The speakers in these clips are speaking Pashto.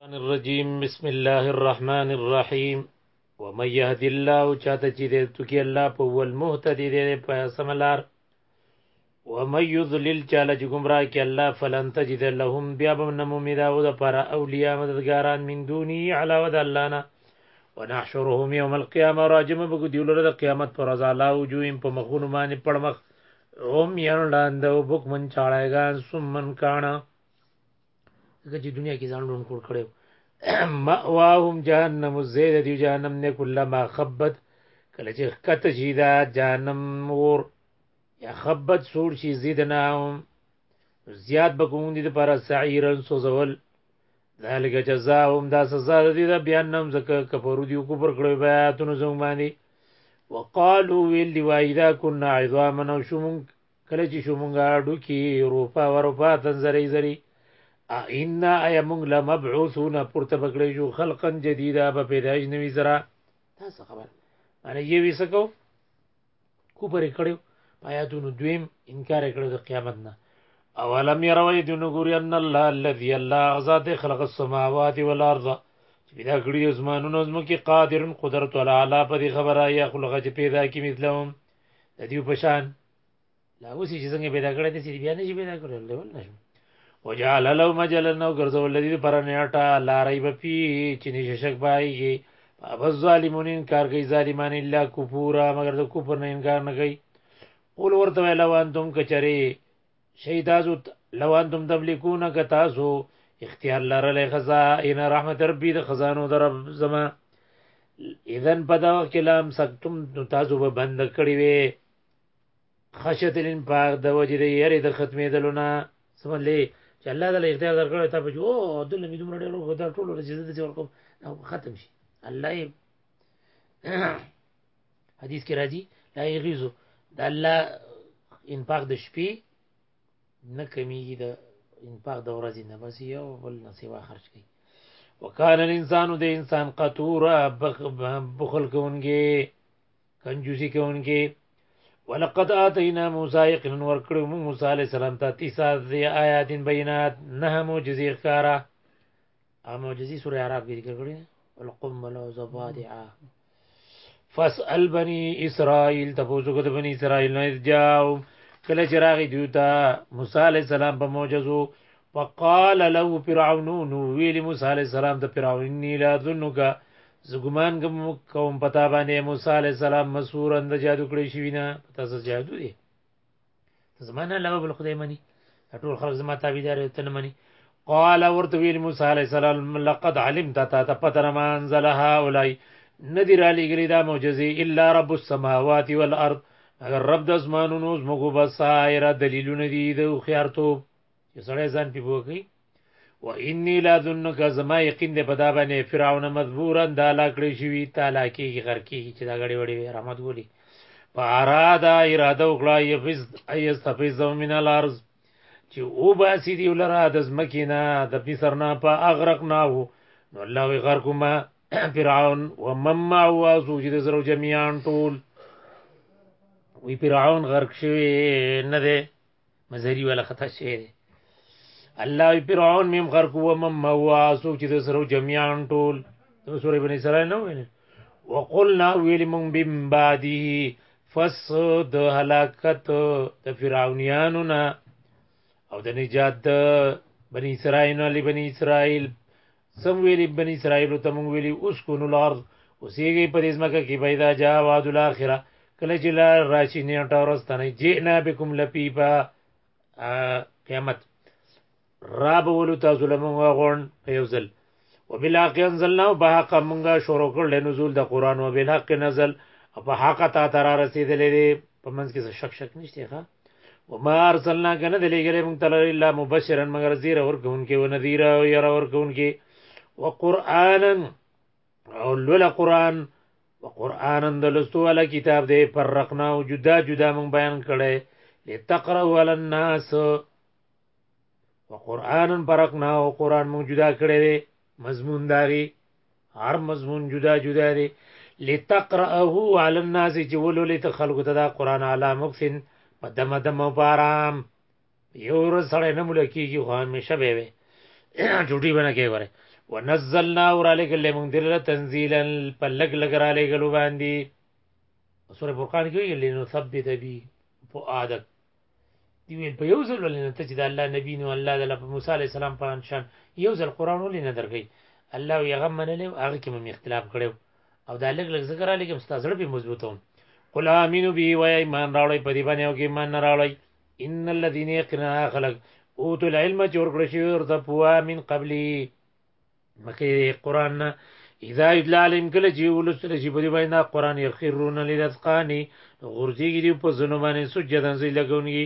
الشيطان الرجيم بسم الله الرحمن الرحيم ومن يهد الله چاته چې دې تکي الله په ول مهتدي دې په سملار ومن يضلل چاله چې گمراه کې الله فلن تجد لهم بیا به نمومي دا او د پر اولیاء مددګاران من دوني علاوه د الله نه ونحشرهم يوم القيامه راجمه بګو دی لره د قیامت پر ازا لا وجوهم په مخونو باندې پړمخ هم یان لاندو بوک من چاړایګان سمن کانا ځکه چې دنیا کې ځان ډون کور کړو مأواهم جهنم زید دی جهنم نه کله ما خبت کله چې خکته شي دا جهنم ور یا خبت سور شي زیدنا زیاد بکوم دي لپاره سعیرن سوزول ذالک جزاهم دا سزا دي دا بیان نم زکه کفرو دی کو پر کړو بیا تونو زمانی وقالو ویل دی وایدا کنا عظاما او شوم کله چې شو مونږه ډوکی اروپا اروپا تنظری زری اینا ای مونږ لا مبعوثون پورته بکړی شو خلقا جدیده په پیدایش نوی زرا تاسو خبر معنی یې وسکو کو پرې کړو پایاتونو دویم انکار کړو د قیامت نه اولم يروا دون ګوري ان الله الذي الله ذات خلق السماوات والارض چې پیدا کړی اسمانونو زمکه قادر قدرت ولا علا په خبره یا خلق چې پیدا کی مثلهم د دیو پشان لا اوسې چې څنګه پیدا کړی دي بیا نه شي پیدا کړل له ول نشم وجعل له مجل نو ګرځول لدی پر نیټه لارې بپی چې نشه شک بایږي بس ظالمون انکار کوي ظالمان الا کفورا مگر د کفر نه انکار نه کوي قول ورته ویل وان تم کچری شي تاسو لو انتم تملکون که تاسو اختیار لرلی خزائن رحمت ربی د خزانو در زما اذن په دا وخت کې لام سکتم نو تاسو به بند کړی وي خشیت الانفاق د وجې د یری د ختمېدلو نه سملی چې الله تعالی اختیار درکړی ته پچو او دل می دومره ډېر ورو دا ټول ورځې د څور کوم نو ختم شي الله حدیث کې راځي لا یغیزو د الله انفاق د شپې نه کمیږي د انفاق د ورځې نه بس یو بل نه سیوا خرج کوي وکال الانسان د انسان قطورا بخل کوونکی کنجوسی کوونکی ولقد آتینا موسی یقینا ورکړو موږ موسی علی السلام ته تیسا آیات بینات نه معجزې ښکارا او معجزي سورې عرب کې ذکر کړی القمل او زبادعه فاسأل بني اسرائيل تفوزو کده بني اسرائيل نه جاو کله چې راغی دیوتا موسی عليه السلام په معجزو وقال له فرعون نو ویل موسی عليه السلام ته فرعون ني لا ظنک زګمان کوم کوم پتا باندې موسی عليه السلام مسور اند جادو کړی شوی نه پتا څه جادو دی ته زما نه علاوه بل خدای مني ټول خلک زما تابعدار یو ته نه مني قال ورته ویل موسی علیه السلام لقد علمت تا ته پته ما انزل هؤلاء ندی را لېږلي دا معجزې الا رب السماوات والارض مګر رب د اسمانونو زموږ بسایره دلیلونه دي د هوښیارتوب چې سړی ځان پی بوکی و انی لا ظنک زما یقین دی په دا باندې فرعون مذبورا دا لا کړی شوی تعالی کیږي غر کیږي چې دا غړي وړي رحمت ګولي په اراده اراده وکړه یفز ایستفز من الارض چې او باسی دی ولرا د زمکینا د مصر نه په اغرق نه وو نو الله وی غر کومه فرعون ومم او سوجد زرو جميعا ټول وی فرعون غرق شوی نه دی مزری ولا خطا شوی دی الله فرعون مم غرق و مم موا سوک چې د سره جميعان ټول د سورې بني اسرائیل نو ویني وقلنا ویل مون بم بعده فس د هلاکت د فرعونانو نه او د نجات بني اسرائیل علی بني اسرائیل سم ویلی بنی اسرائیل ته مونږ ویلی اسکن الارض اوسیږي په دې ځمکه کې پیدا جا وعد الاخره کله چې لار راشي نیټه ورستنه جئنا بكم لپیبا قیامت را به ولو تاسو له مونږه غون په یو ځل وبالحق انزلنا بحق مونږه شروع کړل نزول د قران وبالحق نزل په حق ته تر رسیدلې په منځ کې شک شک نشته ښا وما ارسلنا کن دی لګلې مونږ تعالی الا مبشرا مگر زیر اور کون کې و نذیر او ير اور کون کې وقرانا او لول قران وقرانا د لستو ولا کتاب دی فرقنا او جدا جدا مونږ بیان کړي لتقرا ول الناس وقرانا فرقنا او قران مونږ جدا کړي مضمون داري هر مضمون جدا جدا دی لتقرأه على الناس چې ولولې ته خلکو ته دا قران اعلی مکسن په دمه دمه په آرام یو ورځ سره نه مل کیږي خو همیشه به وي ټوټي بنه کې وره ونزلنا اور علیک لمن دل تنزیلا پلګ لګ را لګلو باندې سورہ فرقان کې ویل نو ثبت بی فؤادک دی ویل په یو ځل ولې نه ته چې د الله نبی نو الله د الله په موسی علیه السلام په شان یو ځل قرآن ولې نه درکوي الله یې هغه منلی هغه کې مې اختلاف کړی او دا لږ لږ ذکر علی کوم ستاسو په مضبوطوم قل امنو به و ایمان راوړی په دې باندې او کې ایمان نه راوړی ان الذين يقرنا خلق اوتو العلم جوړ کړی شوی ورته پوها من قبلی مکه قران نه اذا ادلالم کله چې ولسره چې په دې باندې قران يخرون للذقان غورځيږي دی په زنه باندې سجدان زی لګونګي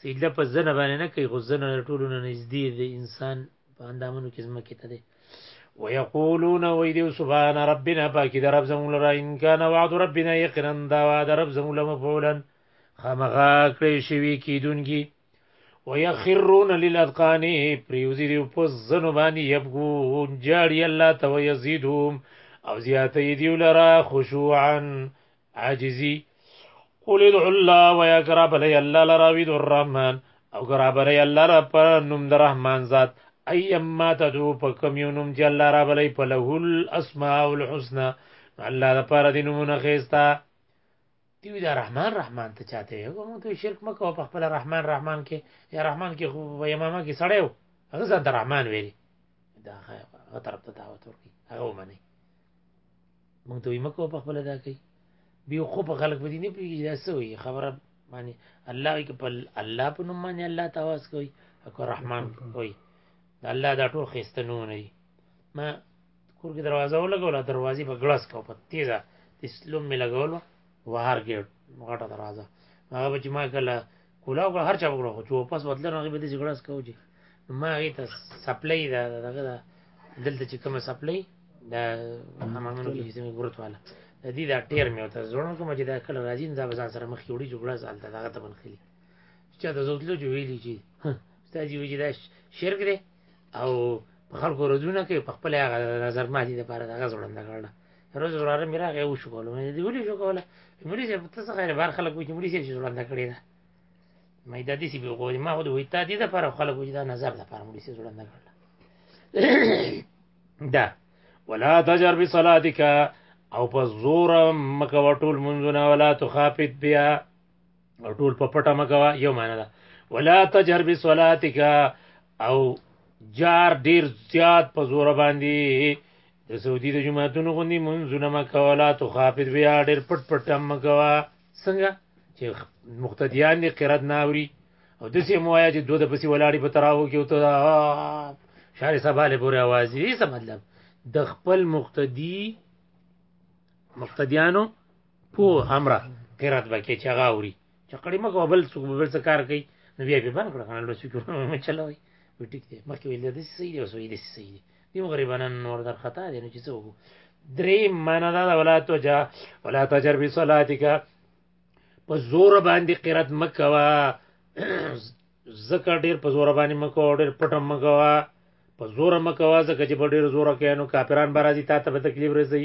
سجده په زنه باندې نه کوي خو زنه ټولونه نږدې دی انسان په اندامونو کې زمکه ته دی ويقولون ويدو سبحان ربنا باكي درب زمول را ان كان وعد ربنا يقنا دا وعد رب زمول مفعولا خامغا کړی شوی کیدونکي ويخرون للاذقان پریوزی دی په زنو باندې یبغون جاړي الله تو یزيدهم او زیاتې دی لرا خشوعا عاجزی قل ادعوا الله ويا قرب لي الله لرا ويد الرحمن او قرب لي الله را پر نوم الرحمن ذات ايما تدعو په کوم یو نوم چې الله را بلې په له الاسماء الحسنا الله لپاره د نومونه خيستا دی وی دا رحمان رحمان ته چاته یو موږ ته شرک مکو په خپل رحمان رحمان کې یا رحمان کې خو په امامه کې سړیو هغه ځان ته رحمان ویلي دا هغه طرف ته دعوت ورکړي هغه ومني موږ ته یې مکو په خپل دا کوي بیا خو په خلک باندې نه پیږي دا څه وي خبره معنی الله کې په الله په نوم باندې الله تواس کوي او رحمان کوي الله دا ټول خسته نه نه ما کور کې دروازه ولګوله دروازې په ګړس کو په تیزه تسلم می لګولو وهر ګیټ غټه دروازه هغه به چې ما کله کولا وکړه هر چا وکړه خو چې واپس ودل نو هغه به دې جګړه سکو چې ما هغه ته سپلای دا دغه دا دلته چې کومه سپلای دا همامنو کې چې ګورت والا د دې دا ټیر مې وته زړونو کوم چې دا کله راځي دا به ځان سره مخ یوړي جګړه سالته دغه ته بنخلي چې دا زوتلو جو ویلی چې ستاسو ویجی دا شرک دی او په خلکو ورځونه کوي په خپل هغه نظر ماتي د پاره دغه ځوړنده کړل روز وراره مې راغی او شو کوله مې دې ولې شو کوله مولي صاحب ته څه غیر بار خلک وایي مولي صاحب چې ځوړنده کړی دا مې د دې سی به غوړي ما ودوي تا دې د پاره خلک وایي دا نظر د پاره مولي صاحب ځوړنده کړل دا ولا تجر بصلاتک او په زور مکه وټول منځونه ولا تخافت بیا او ټول په پټه مګوا یو معنی ده ولا تجهر بصلاتک او جار ډیر زیات په زور باندې د سعودي د جماعتونو غوندي منځونه مکولا تو خافت بیا ډیر پټ پټ هم مکوا څنګه چې مقتدیان دي قرات ناوري او د سیمو آیا چې دوه د پسې ولاړی په تراو کې او ته شارې سباله پورې आवाज یې څه مطلب د خپل مقتدی مقتدیانو پو همرا قرات بکې چې هغه اوري چې کړي مګو بل څوک بل څه کار کوي نو بیا به بند کړه کنه لو سکیور مې چلوي وی ټیک دی مخکې ویل د سې دی او سوې دی سې دی دی غریبانان نور در خطا دي نو چې څوک درې معنا دا ولا تو جا ولا تجر بي صلاتک په زور باندې قرات مکوا زکه ډیر په زور باندې مکو ډیر پټم مکوا په زور مکوا زکه چې په ډیر زور کې نو کافران برازي تا ته تکلیف رسي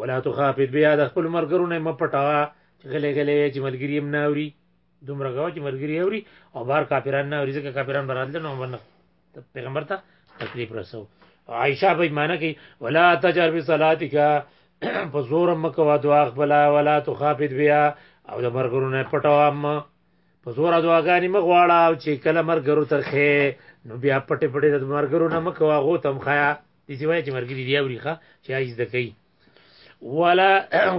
ولا تخافت بیا د خپل ملګرو نه مپټوا چې غلې غلې وي چې ملګری هم نه اوري دومره غوا چې ملګری اوري او بار کافران نه اوري ځکه کافران براتل نو باندې پیغمبر ته تکلیف رسو عائشہ به معنی کوي ولا تجر بصلاتک په زور مکوا دعا خپل ولا تخافت بیا او د مرګرو نه پټوا م په زور دعاګانې مغواړه او چې کله مرګرو ترخه نو بیا پټه پټه د مرګرو نه مکوا غو تم خیا دې وایي چې مرګري دی اوري ښه چې ایز د کوي ولا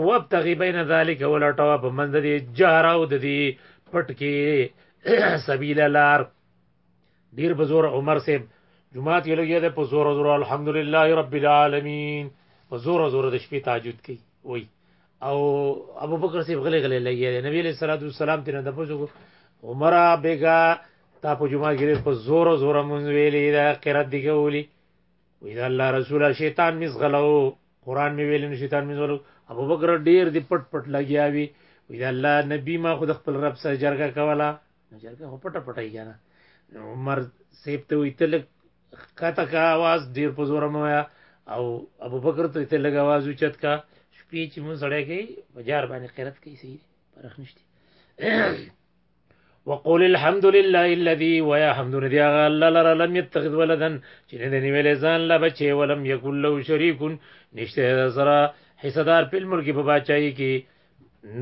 وابتغي بین ذلک ولا ټوا په منځ دې جهر او د دې پټ کې سبیل لار ډیر بزور عمر سے جمعات یې لګیا ده په زور زور الحمدلله رب العالمین په زور زور د شپې تهجد کوي وای او ابو بکر صاحب غلې غلې لګیا دی نبی علیہ الصلوۃ والسلام تنه د پوزو عمره بیگا تا په جمعه کې په زور زور مونږ ویلې دا قرات دی کولی وی دا الله رسول شیطان می زغلو قران می ویل شیطان می زغلو ابو بکر ډیر دی پټ پټ لګیا وی وی دا الله نبی ما خود خپل رب سره جرګه کولا جرګه هو پټه پټه یې کنه عمر سیب ته وی تلک کته کا आवाज ډیر په زور مو او ابو بکر ته ته لګ आवाज اوچت کا شپې چې مون سړی کوي بازار باندې قرت کوي سي پرخ نشته وقول الحمد لله الذي ويا حمد ندي هغه الله لره لم يتخذ ولدا چې نه دی نیولې ځان لا بچي ولم يكن له شريك نشته سره حصدار په ملک په بچای کې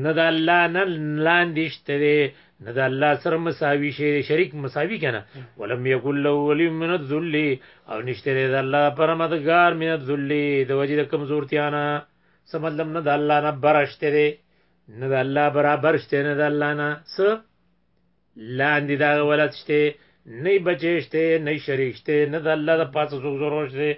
نه د الله نه لاندې شته دی نه د الله سره مساوي شي شریک مساوي کنه ولم يكن له ولي من الذل او نشته دی د الله پر مددگار من الذل د وجې د کمزورتیا نه سملم نه د الله نه برشته دی نه د الله برابر شته نه د الله نه څه لاندې دا ولادت شته نه بچی شته نه شریک شته نه د الله د پاسه څوک ضرورت شته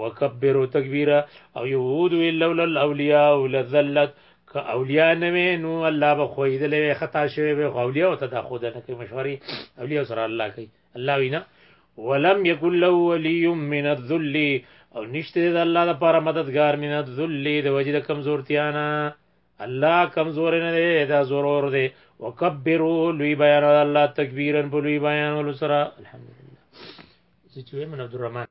وکبروا تکبیرا او یهود وی لولا الاولیاء لذلت که اولیاء نه وي نو الله به خویدلې وي خطا شوی به اولیاء ته دا خود نه کوي مشوري اولیاء سره الله کوي الله وینا ولم یکن له ولی من الذل او نشته د الله لپاره مددگار من الذل د وجد کمزورتیانا الله کمزور نه دی دا ضرور دی وکبروا لوی بیان الله تکبیرن په لوی بیان ول سره الحمدلله چې وې من عبد الرحمن